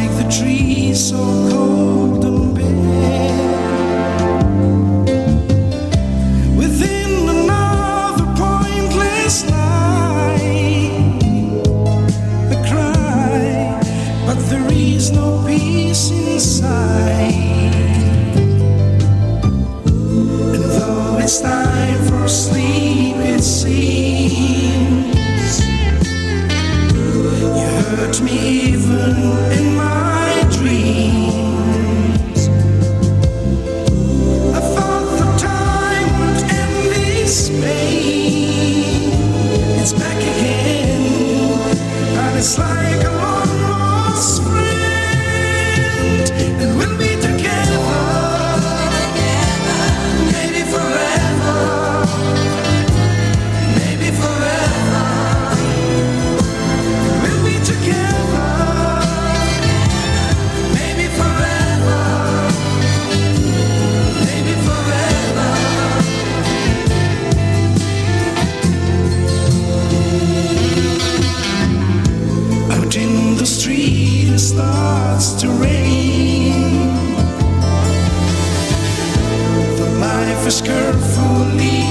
like the trees so cold. slide. street starts to rain. The life is carefully.